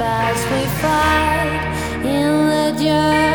as we fight in the dark.